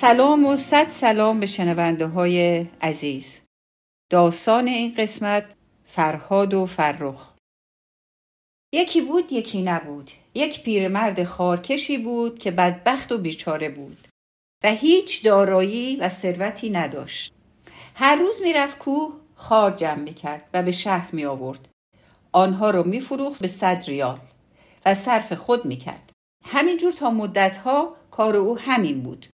سلام و صد سلام به شنونده های عزیز. داستان این قسمت فرهاد و فرخ. یکی بود یکی نبود. یک پیرمرد خارکشی بود که بدبخت و بیچاره بود و هیچ دارایی و ثروتی نداشت. هر روز می‌رفت کوه خار جمع می‌کرد و به شهر می آورد آنها را میفروخت به صد ریال و صرف خود می‌کرد. همینجور تا مدتها کار او همین بود.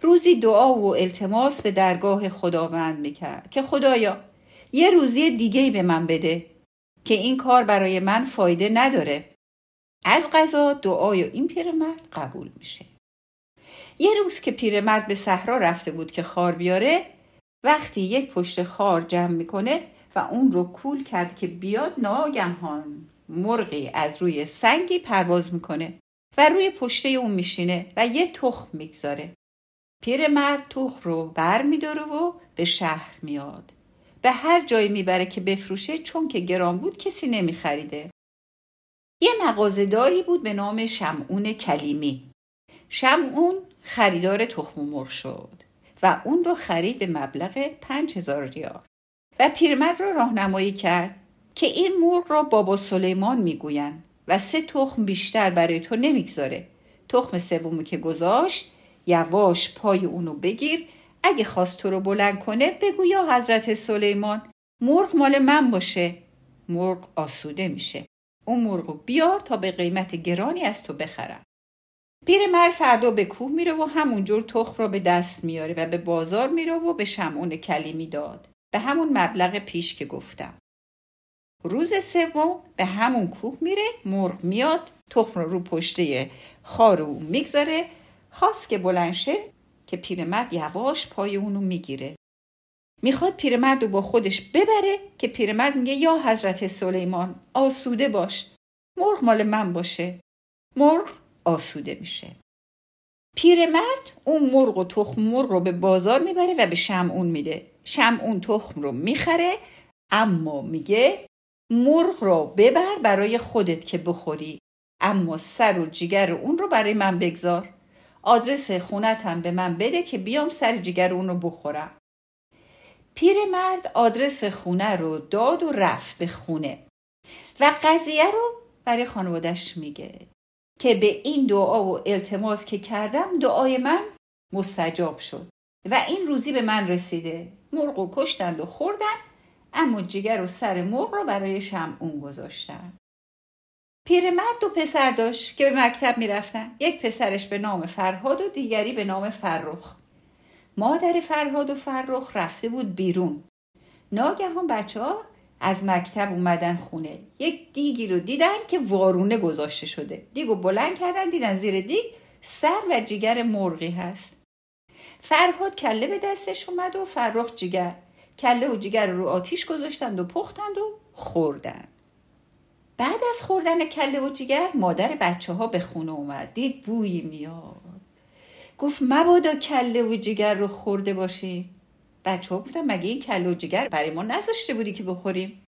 روزی دعا و التماس به درگاه خداوند می‌کرد که خدایا یه روزی دیگه به من بده که این کار برای من فایده نداره. از غذا دعای این پیرمرد قبول میشه. یه روز که پیرمرد به صحرا رفته بود که خار بیاره وقتی یک پشت خار جمع می‌کنه و اون رو کول کرد که بیاد ناگهان مرغی از روی سنگی پرواز می‌کنه و روی پشته اون میشینه و یه تخم می‌گذاره. پیرمرد تخم رو بر میداره و به شهر میاد. به هر جایی می‌بره که بفروشه چون که گران بود کسی نمیخریده. یه مغازهداری بود به نام شمعون کلیمی. شمعون خریدار تخم مرغ شد و اون رو خرید به مبلغ پنج هزار ریال. و پیرمرد را راهنمایی کرد که این مرغ را بابا سلیمان می‌گویند و سه تخم بیشتر برای تو نمی‌گذاره. تخم سومی که گذاشت یواش پای اونو بگیر. اگه خواست تو رو بلند کنه بگو یا حضرت سلیمان مرغ مال من باشه. مرغ آسوده میشه. اون مرغ بیار تا به قیمت گرانی از تو بخرم. پیرمرد فردا به کوه میره و همونجور تخم را به دست میاره و به بازار میره و به شمعون کلیمی داد. به همون مبلغ پیش که گفتم. روز سوم به همون کوه میره مرغ میاد تخم رو رو پشته خار اون می‌گذاره خواست که بلنشه که پیرمرد یواش پای اونو می‌گیره. می‌خواد پیرمرد رو با خودش ببره که پیرمرد میگه یا حضرت سلیمان آسوده باش. مرغ مال من باشه. مرغ آسوده میشه. پیرمرد اون مرغ و تخم مرغ رو به بازار می‌بره و به شمعون میده. شمعون تخم رو می‌خره اما میگه مرغ رو ببر برای خودت که بخوری. اما سر و جگر اون رو برای من بگذار. آدرس خونتم به من بده که بیام سر جگر اون رو بخورم پیرمرد آدرس خونه رو داد و رفت به خونه. و قضیه رو برای خانوادش میگه که به این دعا و التماس که کردم دعای من مستجاب شد. و این روزی به من رسیده. مرغ و کشتند و خوردن اما جگر و سر مرغ رو برای شمعون گذاشتن. پیرمرد دو پسر داشت که به مکتب می‌رفتن. یک پسرش به نام فرهاد و دیگری به نام فرخ. مادر فرهاد و فرخ رفته بود بیرون. ناگهان بچه ها از مکتب اومدن خونه. یک دیگی رو دیدن که وارونه گذاشته شده. دیگو بلند کردن دیدن زیر دیگ سر و جگر مرغی هست. فرهاد کله به دستش اومد و فرخ جگر. کله و جگر رو آتیش گذاشتند و پختند و خوردن بعد از خوردن کله و جگر مادر بچه ها به خونه اومد. دید بویی میاد. گفت مبادا کله و جگر رو خورده باشی. بچه ها گفتن مگه این کله و جگر برای ما نذاشته بودی که بخوریم؟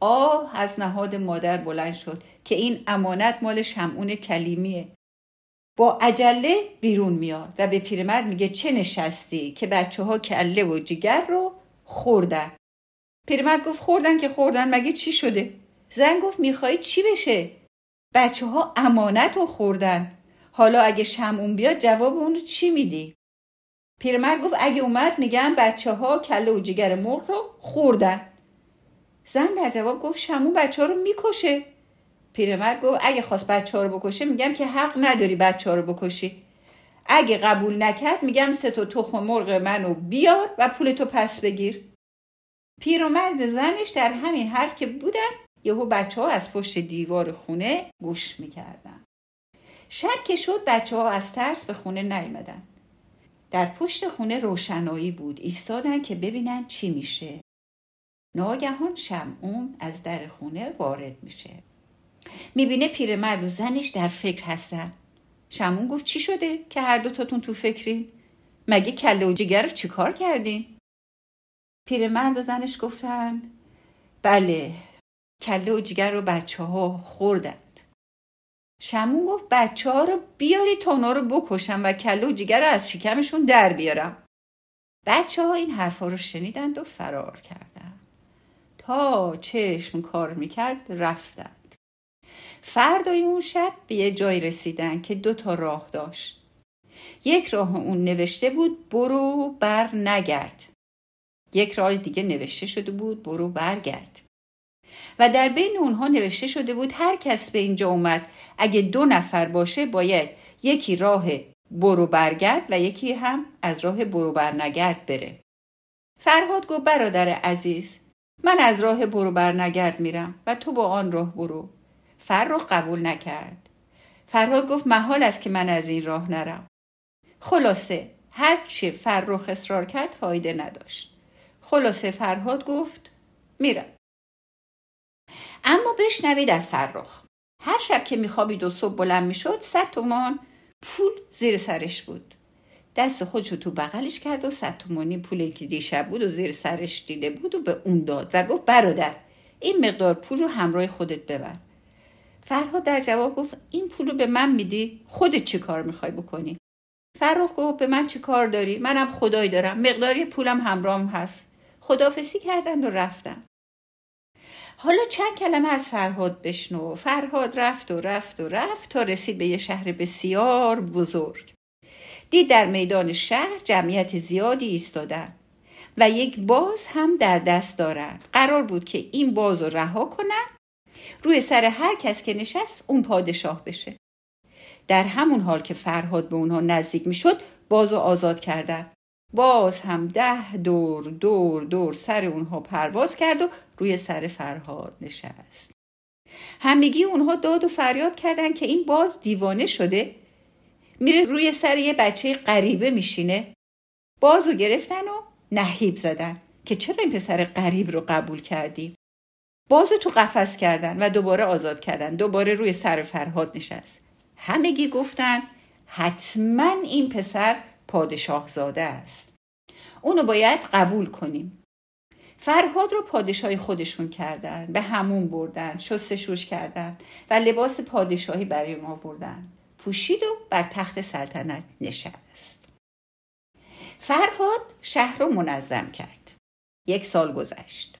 آه از نهاد مادر بلند شد که این امانت مال شمعون کلیمیه. با عجله بیرون میاد و به پیرمرد میگه چه نشستی که بچه ها کله و جگر رو خوردن؟ پیرمرد گفت خوردن که خوردن مگه چی شده؟ زن گفت می‌خوای چی بشه؟ بچه ها امانت رو خوردن. حالا اگه شمعون بیاد جواب اون چی میدی؟ پیرمرد گفت اگه اومد میگم بچه ها کله و جگر مرغ رو خوردن. زن در جواب گفت شمون بچه ها رو می‌کشه. پیرمرد گفت اگه خواست بچه ها رو بکشه میگم که حق نداری بچه ها رو بکشی. اگه قبول نکرد میگم سه تا تخم مرغ منو بیار و پولتو پس بگیر. پیرمرد زنش در همین حرف که بودن یهو بچه ها از پشت دیوار خونه گوش می‌کردن. شب که شد بچه ها از ترس به خونه نیمدن در پشت خونه روشنایی بود. ایستادن که ببینن چی میشه. ناگهان شمعون از در خونه وارد میشه. می‌بینه پیرمرد و زنش در فکر هستن. شمعون گفت چی شده که هر دوتاتون تو فکرین؟ مگه کله و جگر رو چیکار کردین؟ پیرمرد و زنش گفتن بله کله و جگر رو بچه ها خوردند. شمون گفت بچه ها رو بیاری تا اونا رو بکشم و کله و جگر رو از شکمشون در بیارم. بچه ها این حرفا رو شنیدند و فرار کردند. تا چشم کار می‌کرد رفتند. فردای اون شب به یه جای رسیدن که دو تا راه داشت. یک راه اون نوشته بود برو بر نگرد. یک راه دیگه نوشته شده بود برو برگرد. و در بین اونها نوشته شده بود هر کس به اینجا اومد. اگه دو نفر باشه باید یکی راه برو برگرد و یکی هم از راه برو برنگرد بره. فرهاد گفت برادر عزیز من از راه برو برنگرد میرم و تو با آن راه برو. فرخ قبول نکرد. فرهاد گفت محال است که من از این راه نرم. خلاصه هرچی فرخ اصرار کرد فایده نداشت. خلاصه فرهاد گفت میرم. اما بشنوید از فرخ. هر شب که میخوابید و صبح بلند می‌شد صد تومان پول زیر سرش بود. دست خودشو تو بغلش کرد و صد تومانی پول که دیشب بود و زیر سرش دیده بود و به اون داد و گفت برادر این مقدار پول رو همراه خودت ببر. فرهاد در جواب گفت این پول رو به من میدی خودت چی کار می‌خوای بکنی؟ فرخ گفت به من چی کار داری؟ منم خدای دارم مقداری پولم همراهم هست. خدافسی کردند و رفتن حالا چند کلمه از فرهاد بشنو. فرهاد رفت و رفت و رفت تا رسید به یه شهر بسیار بزرگ. دید در میدان شهر جمعیت زیادی ایستادن و یک باز هم در دست دارند. قرار بود که این باز رو رها کنن. روی سر هر کس که نشست اون پادشاه بشه. در همون حال که فرهاد به اونها نزدیک می‌شد باز و آزاد کردن. باز هم ده دور دور دور سر اونها پرواز کرد و روی سر فرهاد نشست. همگی اونها داد و فریاد کردن که این باز دیوانه شده. میره روی سر یه بچه غریبه میشینه. باز رو گرفتن و نهیب زدن که چرا این پسر غریب رو قبول کردی؟ باز تو قفس کردن و دوباره آزاد کردن. دوباره روی سر فرهاد نشست. همگی گفتن حتما این پسر پادشاه زاده است. اونو باید قبول کنیم. فرهاد رو پادشاهی خودشون کردن به همون بردن شستشوش کردن و لباس پادشاهی برای ما بردن. پوشید و بر تخت سلطنت نشست. فرهاد شهر رو منظم کرد. یک سال گذشت.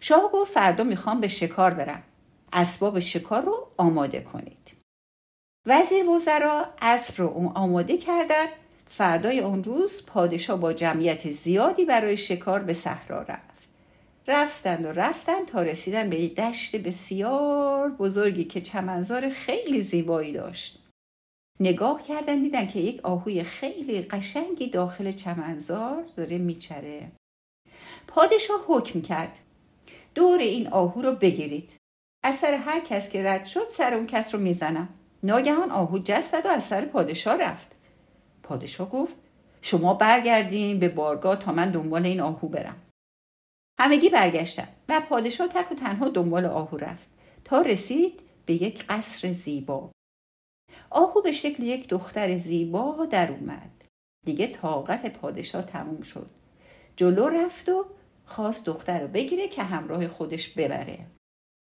شاه گفت فردا می‌خوام به شکار برم. اسباب شکار رو آماده کنید. وزیر وزرا اسب رو آماده کردن فردای اون روز پادشاه با جمعیت زیادی برای شکار به صحرا رفت. رفتند و رفتند تا رسیدن به دشت بسیار بزرگی که چمنزار خیلی زیبایی داشت. نگاه کردن دیدن که یک آهوی خیلی قشنگی داخل چمنزار داره میچره. پادشاه حکم کرد دور این آهو رو بگیرید. از سر هر کس که رد شد سر اون کس رو می‌زنم. ناگهان آهو جست و از سر پادشاه رفت. پادشاه گفت شما برگردین به بارگاه تا من دنبال این آهو برم. همگی برگشتن و پادشاه تک و تنها دنبال آهو رفت تا رسید به یک قصر زیبا. آهو به شکل یک دختر زیبا در اومد. دیگه طاقت پادشاه تموم شد. جلو رفت و خواست دختر رو بگیره که همراه خودش ببره.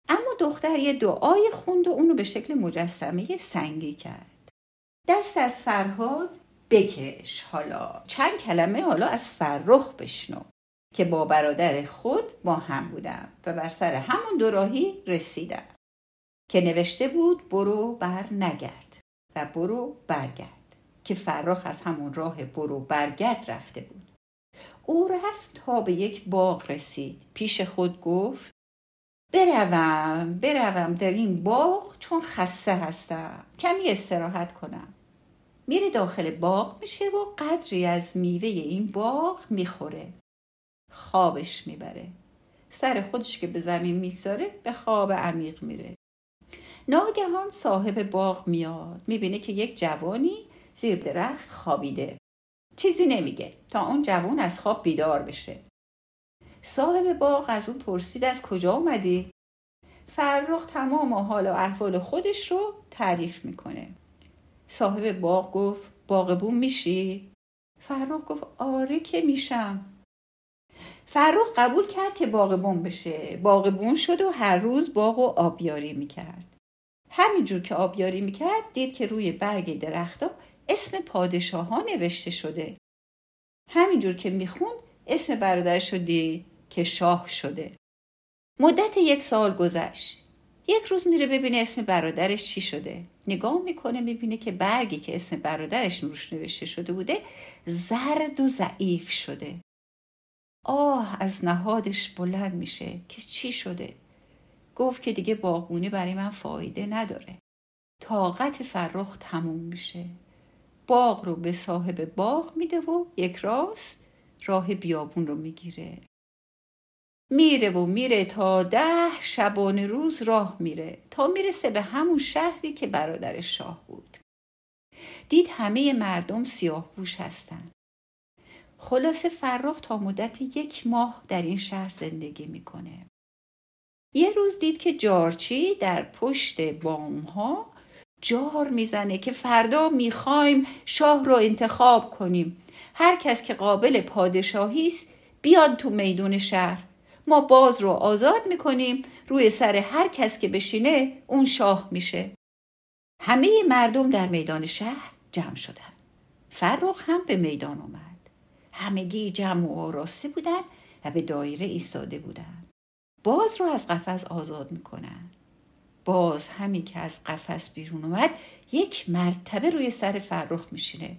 اما دختر یه دعای خوند و اونو به شکل مجسمه سنگی کرد. دست از فرهاد بکش. حالا چند کلمه حالا از فرخ بشنو که با برادر خود با هم بودم و بر سر همون دوراهی رسیدم که نوشته بود برو بر نگرد و برو برگرد که فرخ از همون راه برو برگرد رفته بود. او رفت تا به یک باغ رسید. پیش خود گفت بروم بروم در این باغ چون خسته هستم. کمی استراحت کنم. میره داخل باغ میشه و قدری از میوه این باغ می‌خوره. خوابش می‌بره. سر خودش که به زمین می‌گذاره به خواب عمیق میره. ناگهان صاحب باغ میاد. می‌بینه که یک جوانی زیر درخت خوابیده. چیزی نمیگه. تا اون جوان از خواب بیدار بشه. صاحب باغ از اون پرسید از کجا اومدی؟ فرخ تمام حال و احوال خودش رو تعریف می‌کنه. صاحب باغ گفت باغبون میشی؟ فرخ گفت آره که میشم. فرخ قبول کرد که باغبون بشه. باغبون شد و هر روز باغ و آبیاری می‌کرد. همینجور که آبیاری می‌کرد دید که روی برگ درختا اسم پادشاه ها نوشته شده. همینجور که می‌خوند اسم برادرش رو دید که شاه شده. مدت یک سال گذشت. یک روز میره ببینه اسم برادرش چی شده. نگاه می‌کنه می‌بینه که برگی که اسم برادرش روش نوشته شده بوده زرد و ضعیف شده. آه از نهادش بلند میشه. که چی شده؟ گفت که دیگه باغبونی برای من فایده نداره. طاقت فرخ تموم میشه. باغ رو به صاحب باغ میده و یک راست راه بیابون رو می‌گیره. میره و میره تا ده شبانه روز راه میره. تا می‌رسه به همون شهری که برادر شاه بود. دید همه مردم سیاه بوش هستن. خلاصه فرخ تا مدت یک ماه در این شهر زندگی می‌کنه. یه روز دید که جارچی در پشت بام ها جار می‌زنه که فردا می‌خوایم شاه رو انتخاب کنیم. هر کس که قابل پادشاهی است بیاد تو میدون شهر. ما باز رو آزاد می‌کنیم روی سر هر کس که بشینه اون شاه میشه. همه مردم در میدان شهر جمع شدن. فرخ هم به میدان اومد. همگی جمع و آراسته بودن و به دایره ایستاده بودن. باز رو از قفس آزاد می‌کنن. باز همین که از قفس بیرون اومد یک مرتبه روی سر فرخ میشینه.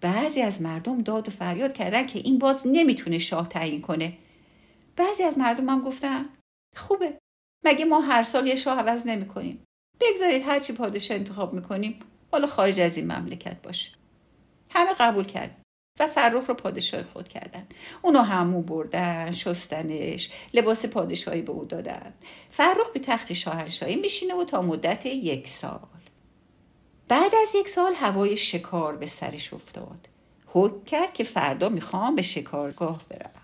بعضی از مردم داد و فریاد کردن که این باز نمی‌تونه شاه تعیین کنه. بعضی از مردم هم گفتن خوبه. مگه ما هر سال یه شاه عوض نمی کنیم بگذارید هرچی پادشاه انتخاب می‌کنیم حالا خارج از این مملکت باشه. همه قبول کرد و فرخ رو پادشاه خود کردن. اونو همو بردن شستنش لباس پادشاهی به او دادن. فرخ به تخت شاهنشاهی میشینه و تا مدت یک سال. بعد از یک سال هوای شکار به سرش افتاد. حکم کرد که فردا می‌خوام به شکارگاه برم.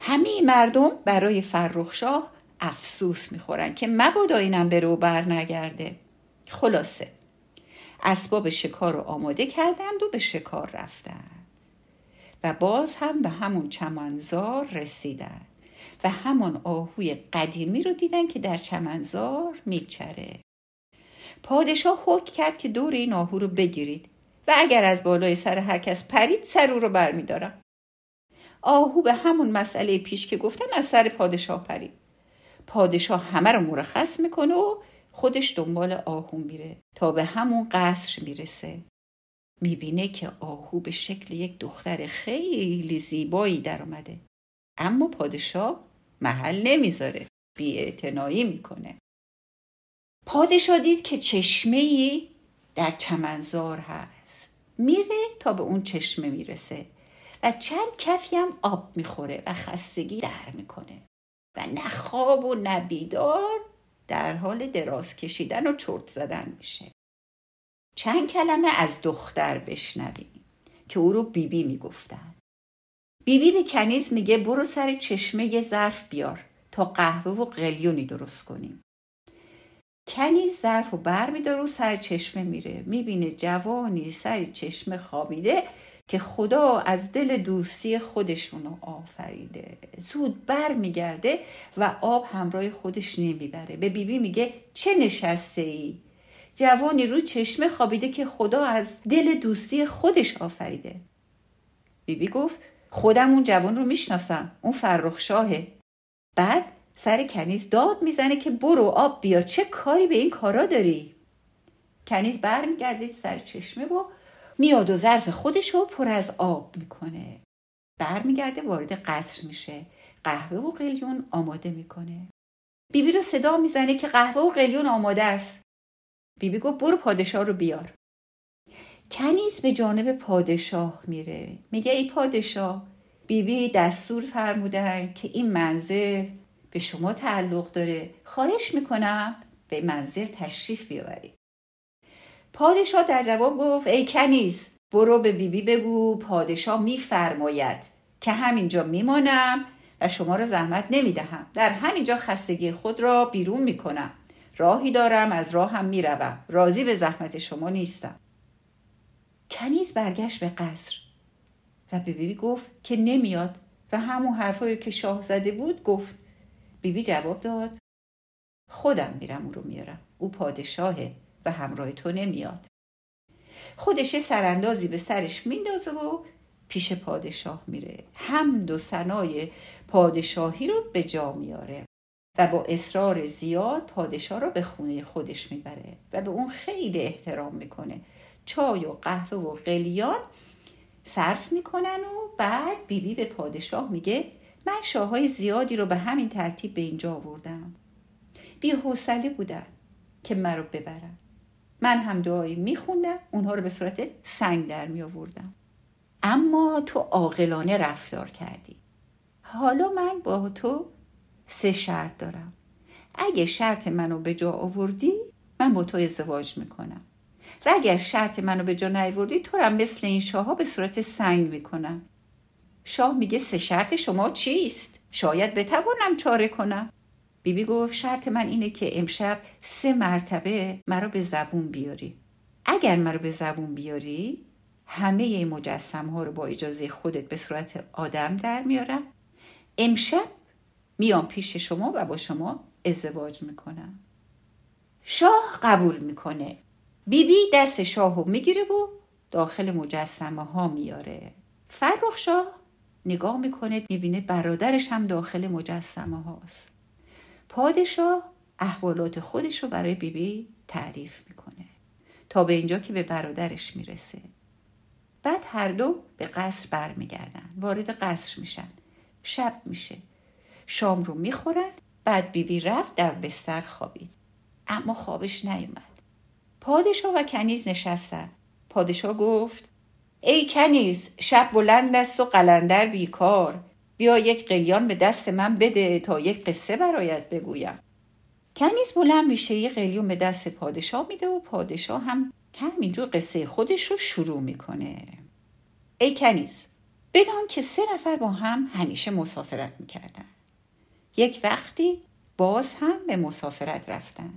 همه مردم برای فرخ شاه افسوس می‌خورن که مبادا اینم بره و بر نگرده. خلاصه اسباب شکار رو آماده کردند و به شکار رفتند. و باز هم به همون چمنزار رسیدن و همون آهوی قدیمی رو دیدن که در چمنزار میچره. پادشاه حکم کرد که دور این آهو رو بگیرید و اگر از بالای سر هر کس پرید سر او رو برمیدارم. آهو به همون مسئله پیش که گفتم از سر پادشاه پرید. پادشاه همه رو مرخص می‌کنه و خودش دنبال آهو میره تا به همون قصر می‌رسه. می‌بینه که آهو به شکل یک دختر خیلی زیبایی در آمده اما پادشاه محل نمی‌ذاره بی می‌کنه. پادشاه دید که چشمه ای در چمنزار هست. میره تا به اون چشمه می‌رسه. و چند کفی هم آب می‌خوره و خستگی در می‌کنه. و نه خواب و نه بیدار در حال دراز کشیدن و چرت زدن میشه. چند کلمه از دختر بشنویم که او رو بیبی می‌گفتن. بیبی به کنیز میگه برو سر چشمه یه ظرف بیار تا قهوه و قلیونی درست کنیم. کنیز ظرف و بر میداره و سر چشمه میره. می‌بینه جوانی سر چشمه خوابیده که خدا از دل دوستی خودشونو آفریده. زود بر میگرده و آب همراه خودش نمی‌بره. به بیبی میگه چه نشسته ای جوانی رو چشمه خوابیده که خدا از دل دوستی خودش آفریده. بیبی گفت خودم اون جوان رو می‌شناسم. اون فرخ شاهه. بعد سر کنیز داد می‌زنه که برو آب بیا. چه کاری به این کارا داری؟ کنیز برمیگردید سر چشمه و میاد و ظرف خودش رو پر از آب می‌کنه. برمیگرده وارد قصر میشه. قهوه و قلیون آماده می‌کنه. بیبی رو صدا می‌زنه که قهوه و قلیون آماده است. بیبی گفت برو پادشاه رو بیار. کنیز به جانب پادشاه میره. میگه ای پادشاه بیبی دستور فرمودن که این منزل به شما تعلق داره. خواهش می‌کنم به منزل تشریف بیاورید. پادشاه در جواب گفت ای کنیز برو به بیبی بگو پادشاه میفرماید که همینجا میمانم و شما را زحمت نمی‌دهم. در همینجا خستگی خود را بیرون می‌کنم. راهی دارم از راهم می‌روم. راضی به زحمت شما نیستم. کنیز برگشت به قصر و به بیبی گفت که نمیاد و همون حرفایی که شاه زده بود گفت. بیبی جواب داد خودم میرم او رو میارم. او پادشاهه. و همراه تو نمیاد. خودش سراندازی به سرش میندازه و پیش پادشاه میره. هم دو سنای پادشاهی رو به جا میاره و با اصرار زیاد پادشاه رو به خونه خودش می‌بره و به اون خیلی احترام می‌کنه. چای و قهوه و قلیان صرف می‌کنن و بعد بیبی بی به پادشاه میگه من شاههای زیادی رو به همین ترتیب به اینجا آوردم. بی حوصله بودن که مرا ببرن. من هم دعایی میخوندم اونها رو به صورت سنگ در می آوردم اما تو عاقلانه رفتار کردی. حالا من با تو سه شرط دارم. اگه شرط منو به جا آوردی من با تو ازدواج می‌کنم. و اگر شرط منو به جا نیاوردی تو هم مثل این شاهها به صورت سنگ می‌کنم. شاه میگه سه شرط شما چیست؟ شاید بتوانم چاره کنم. بیبی بی گفت شرط من اینه که امشب سه مرتبه مرا به زبون بیاری. اگر مرا به زبون بیاری همه مجسم ها رو با اجازه خودت به صورت آدم در میارم. امشب میام پیش شما و با شما ازدواج می‌کنم. شاه قبول می‌کنه. بیبی بی دست شاه رو می‌گیره و داخل مجسمه ها میاره. فرخ شاه نگاه می‌کنه می‌بینه برادرش هم داخل مجسمه هاست پادشاه احوالات خودش رو برای بیبی تعریف می‌کنه. تا به اینجا که به برادرش می‌رسه. بعد هر دو به قصر برمیگردن. وارد قصر میشن. شب میشه. شام رو می‌خورن. بعد بیبی رفت در بستر خوابید. اما خوابش نیومد. پادشاه و کنیز نشستن. پادشاه گفت ای کنیز شب بلند است و قلندر بیکار. بیا یک قلیان به دست من بده تا یک قصه برایت بگویم. کنیز بلند میشه یک قلیون به دست پادشاه میده و پادشاه هم همینجور قصه خودش رو شروع می‌کنه. ای کنیز بدان که سه نفر با هم همیشه مسافرت می‌کردن. یک وقتی باز هم به مسافرت رفتن.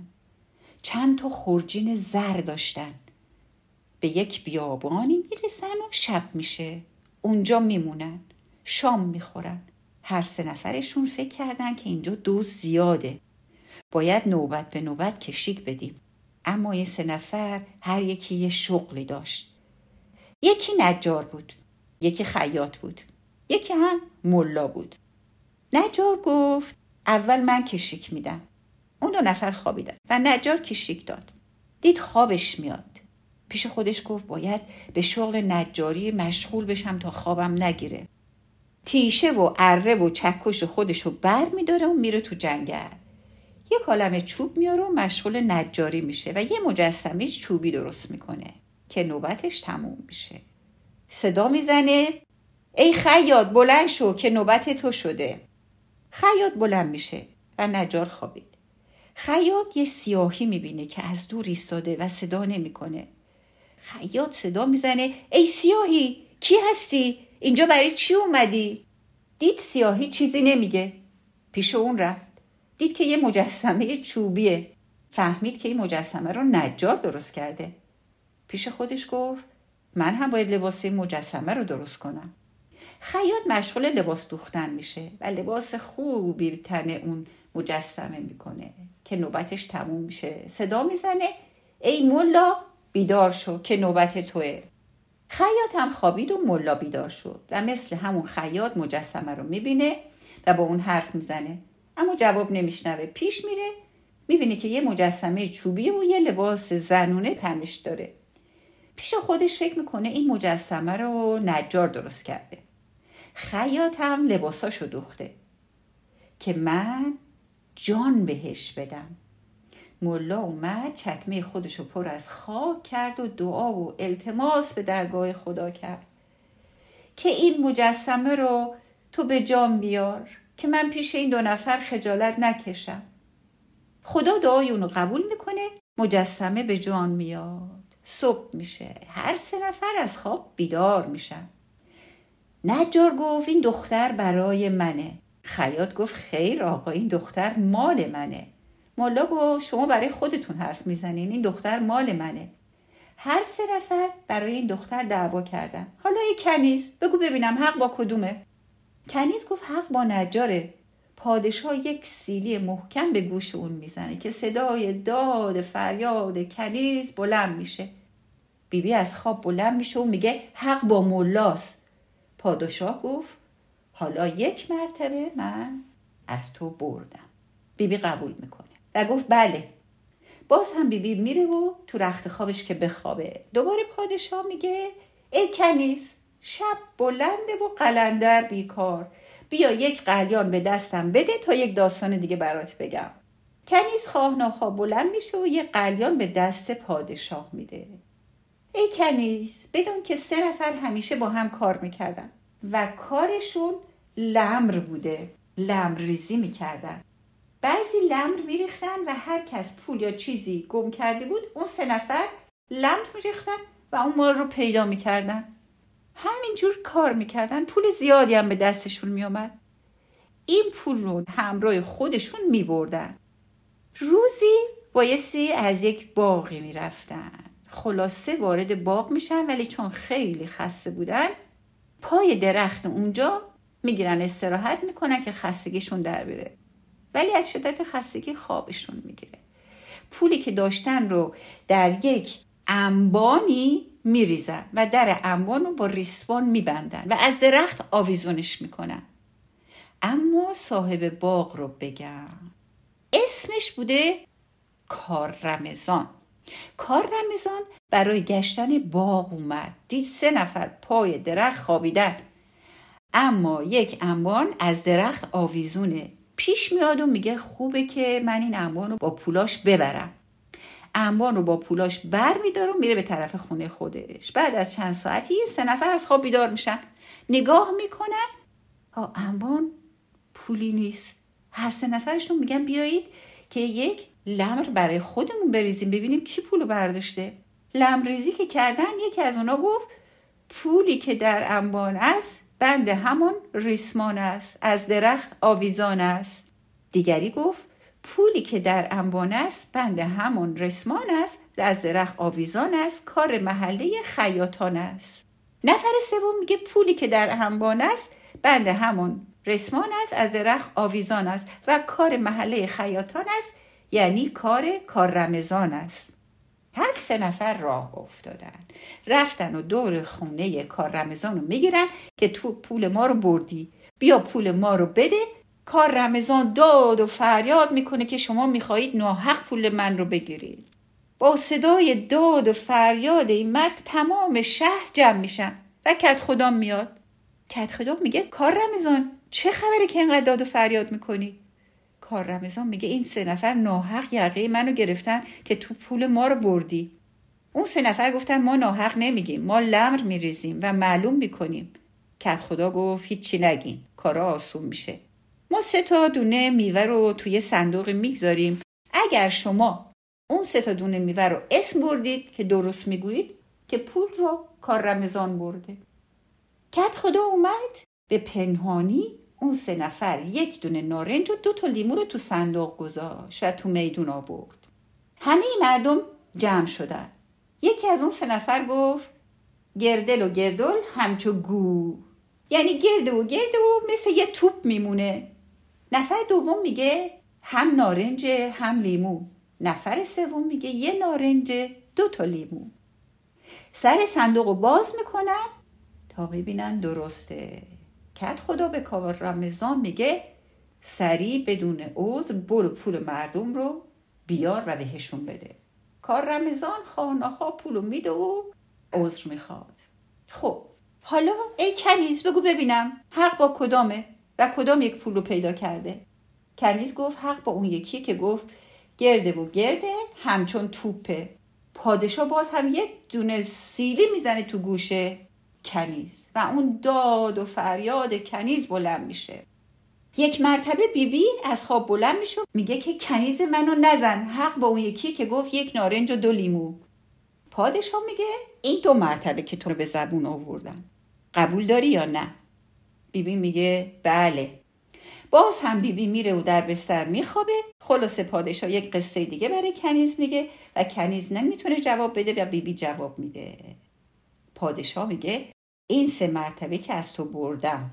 چند تا خورجین زر داشتن. به یک بیابانی می‌رسن و شب میشه. اونجا میمونن. شام می‌خورن. هر سه نفرشون فکر کردن که اینجا دوز زیاده. باید نوبت به نوبت کشیک بدیم. اما این سه نفر هر یکی یه شغلی داشت. یکی نجار بود یکی خیاط بود یکی هم ملا بود. نجار گفت اول من کشیک میدم. اون دو نفر خوابیدن و نجار کشیک داد. دید خوابش میاد. پیش خودش گفت باید به شغل نجاری مشغول بشم تا خوابم نگیره. تیشه و اره و چکش خودش رو بر میداره و میره تو جنگل. یه کالم چوب میاره و مشغول نجاری میشه و یه مجسمه چوبی درست می‌کنه که نوبتش تموم میشه. صدا می‌زنه. ای خیاط بلند شو که نوبت تو شده. خیاط بلند میشه و نجار خوابید. خیاط یه سیاهی می‌بینه که از دور ایستاده و صدا نمی‌کنه. خیاط صدا می‌زنه. ای سیاهی کی هستی؟ اینجا برای چی اومدی؟ دید سیاهی چیزی نمیگه. پیش اون رفت. دید که یه مجسمه چوبیه. فهمید که این مجسمه رو نجار درست کرده. پیش خودش گفت من هم باید لباس مجسمه رو درست کنم. خیاط مشغول لباس دوختن میشه و لباس خوبی تن اون مجسمه می‌کنه که نوبتش تموم میشه. صدا می‌زنه. ای ملا بیدار شو که نوبت توه. خیاط هم خوابید و ملا بیدار شد و مثل همون خیاط مجسمه رو می‌بینه و با اون حرف می‌زنه. اما جواب نمیشنوه. پیش میره می‌بینه که یه مجسمه چوبی و یه لباس زنونه تنش داره. پیش خودش فکر می‌کنه این مجسمه رو نجار درست کرده. خیاط هم لباساشو دوخته. که من جان بهش بدم. ملا اومد چکمه خودشو پر از خاک کرد و دعا و التماس به درگاه خدا کرد. که این مجسمه رو تو به جام بیار که من پیش این دو نفر خجالت نکشم. خدا دعای اونو قبول می‌کنه مجسمه به جان میاد. صبح میشه هر سه نفر از خواب بیدار میشن. نجار گفت این دختر برای منه. خیاط گفت خیر آقا این دختر مال منه. مالا گفت شما برای خودتون حرف می‌زنین. این دختر مال منه. هر سه نفر برای این دختر دعوا کردن. حالا ای کنیز. بگو ببینم حق با کدومه. کنیز گفت حق با نجاره. پادشاه یک سیلی محکم به گوش اون می‌زنه که صدای داد فریاد کنیز بلند میشه. بیبی بی از خواب بلند میشه و میگه حق با مولاست پادشاه گفت حالا یک مرتبه من از تو بردم. بیبی بی قبول می‌کنه. و گفت بله. باز هم بیبی بی میره و تو رخت خوابش که بخوابه. دوباره پادشاه میگه ای کنیز شب بلنده و قلندر بیکار. بیا یک قلیان به دستم بده تا یک داستان دیگه برات بگم. کنیز خواه ناخواه بلند میشه و یک قلیان به دست پادشاه میده. ای کنیز بدون که سه نفر همیشه با هم کار می‌کردن و کارشون لمر بوده. لمر ریزی می‌کردن. بعضی لمر میریختن و هر کس پول یا چیزی گم کرده بود اون سه نفر لمر میریختن و اون مال رو پیدا می‌کردن. همینجور کار می‌کردن. پول زیادی هم به دستشون میومد این پول رو همراه خودشون میبردن. روزی بایستی از یک باقی می‌رفتن. خلاصه وارد باغ میشن ولی چون خیلی خسته بودن پای درخت اونجا می‌گیرن استراحت می‌کنن که خستگیشون در بیره ولی از شدت خستگی خوابشون می‌گیره. پولی که داشتن رو در یک انبانی میریزن و در انبان رو با ریسوان میبندن و از درخت آویزونش می‌کنن. اما صاحب باغ رو بگم اسمش بوده کار رمزان کار رمزان برای گشتن باغ اومد. دید سه نفر پای درخت خوابیدن. اما یک انبان از درخت آویزونه پیش میاد و میگه خوبه که من این انبان رو با پولاش ببرم. انبان رو با پولاش بر میداره و میره به طرف خونه خودش. بعد از چند ساعتی سه نفر از خواب بیدار میشن. نگاه می‌کنن. ها انبان پولی نیست. هر سه نفرشون میگن بیایید که یک لمر برای خودمون بریزیم ببینیم کی پولو برداشته. ریزی که کردن یکی از اونا گفت پولی که در انبان است بند همون ریسمان است از درخت آویزان است. دیگری گفت پولی که در انبان است بند همون ریسمان است از درخت آویزان است کار محله خیاطان است. نفر سوم میگه پولی که در انبان است بند همون ریسمان است از درخت آویزان است و کار محله خیاطان است یعنی کار کار رمضان است. هر سه نفر راه افتادن. رفتن و دور خونه کار رمضان رو می‌گیرن که تو پول ما رو بردی. بیا پول ما رو بده. کار رمضان داد و فریاد می‌کنه که شما می‌خواهید ناحق پول من رو بگیرید. با صدای داد و فریاد این مرد تمام شهر جمع میشن. و کت خدا میاد. کت خدا میگه کار رمضان چه خبره که اینقدر داد و فریاد می‌کنی؟ کار رمضان میگه این سه نفر ناحق یقه منو گرفتن که تو پول ما رو بردی. اون سه نفر گفتن ما ناحق نمیگیم ما لمر میریزیم و معلوم می‌کنیم. کت خدا گفت هیچی نگین کارا آسون میشه. ما سه تا دونه میوه رو توی صندوق می‌گذاریم. اگر شما اون سه تا دونه میوه رو اسم بردید که درست می‌گویید که پول رو کار رمضان برده. کت خدا اومد به پنهانی اون سه نفر یک دونه نارنج و دو تا لیمو رو تو صندوق گذاشت و تو میدون آورد. همه مردم جمع شدن. یکی از اون سه نفر گفت گردل و گردل همچو گو یعنی گرده و گرده و مثل یه توپ میمونه. نفر دوم میگه هم نارنج هم لیمو. نفر سوم میگه یه نارنج دو تا لیمو. سر صندوق رو باز می‌کنن تا ببینن درسته. کت خدا به کار رمضان میگه سریع بدون عذر برو پول مردم رو بیار و بهشون بده. کار رمضان پول میده و عذر می‌خواد. خب حالا ای کنیز بگو ببینم حق با کدامه و کدام یک پول رو پیدا کرده؟ کنیز گفت حق با اون یکی که گفت گرده و گرده همچون توپه. پادشاه باز هم یک دونه سیلی می‌زنه تو گوشه. کنیز و اون داد و فریاد کنیز بلند میشه. یک مرتبه بیبی بی از خواب بلند میشه میگه که کنیز منو نزن حق با اون یکی که گفت یک نارنج و دو لیمو. پادشاه میگه این دو مرتبه که تو رو به زبون آوردن قبول داری یا نه؟ بیبی میگه بله. باز هم بیبی میره و در بستر میخوابه. خلاص پادشاه یک قصه دیگه برای کنیز میگه و کنیز نمی‌تونه جواب بده و بیبی جواب میده. پادشاه میگه این سه مرتبه که از تو بردم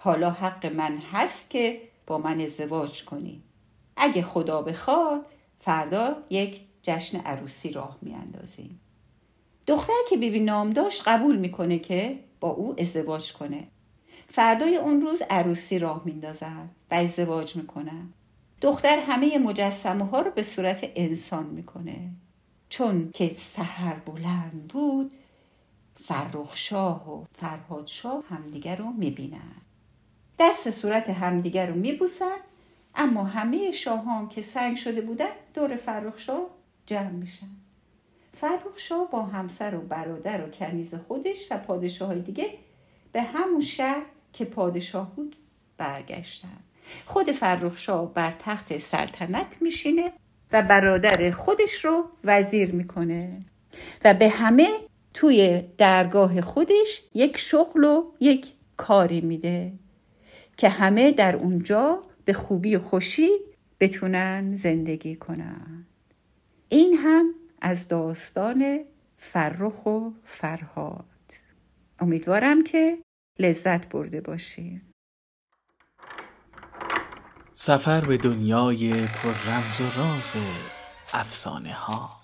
حالا حق من هست که با من ازدواج کنی. اگه خدا بخواد فردا یک جشن عروسی راه میاندازیم. دختر که بیبی نام داشت قبول می‌کنه که با او ازدواج کنه. فردای اون روز عروسی راه میندازن و ازدواج می‌کنن. دختر همه مجسمه ها رو به صورت انسان می‌کنه. چون که سحر بلند بود فرخ شاه و فرهاد شاه همدیگر رو می‌بینن. دست صورت همدیگر رو میبوسن اما همه شاهان که سنگ شده بودن دور فرخ شاه جمع میشن. فرخ شاه با همسر و برادر و کنیز خودش و پادشاه های دیگه به همون شهر که پادشاه بود برگشتن. خود فرخ شاه بر تخت سلطنت میشینه و برادر خودش رو وزیر می‌کنه. و به همه توی درگاه خودش یک شغل و یک کاری میده که همه در اونجا به خوبی و خوشی بتونن زندگی کنن. این هم از داستان فرخ و فرهاد. امیدوارم که لذت برده باشین. سفر به دنیای پر رمز و راز افسانه ها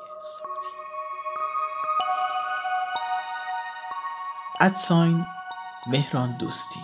ادساین مهران دوستی.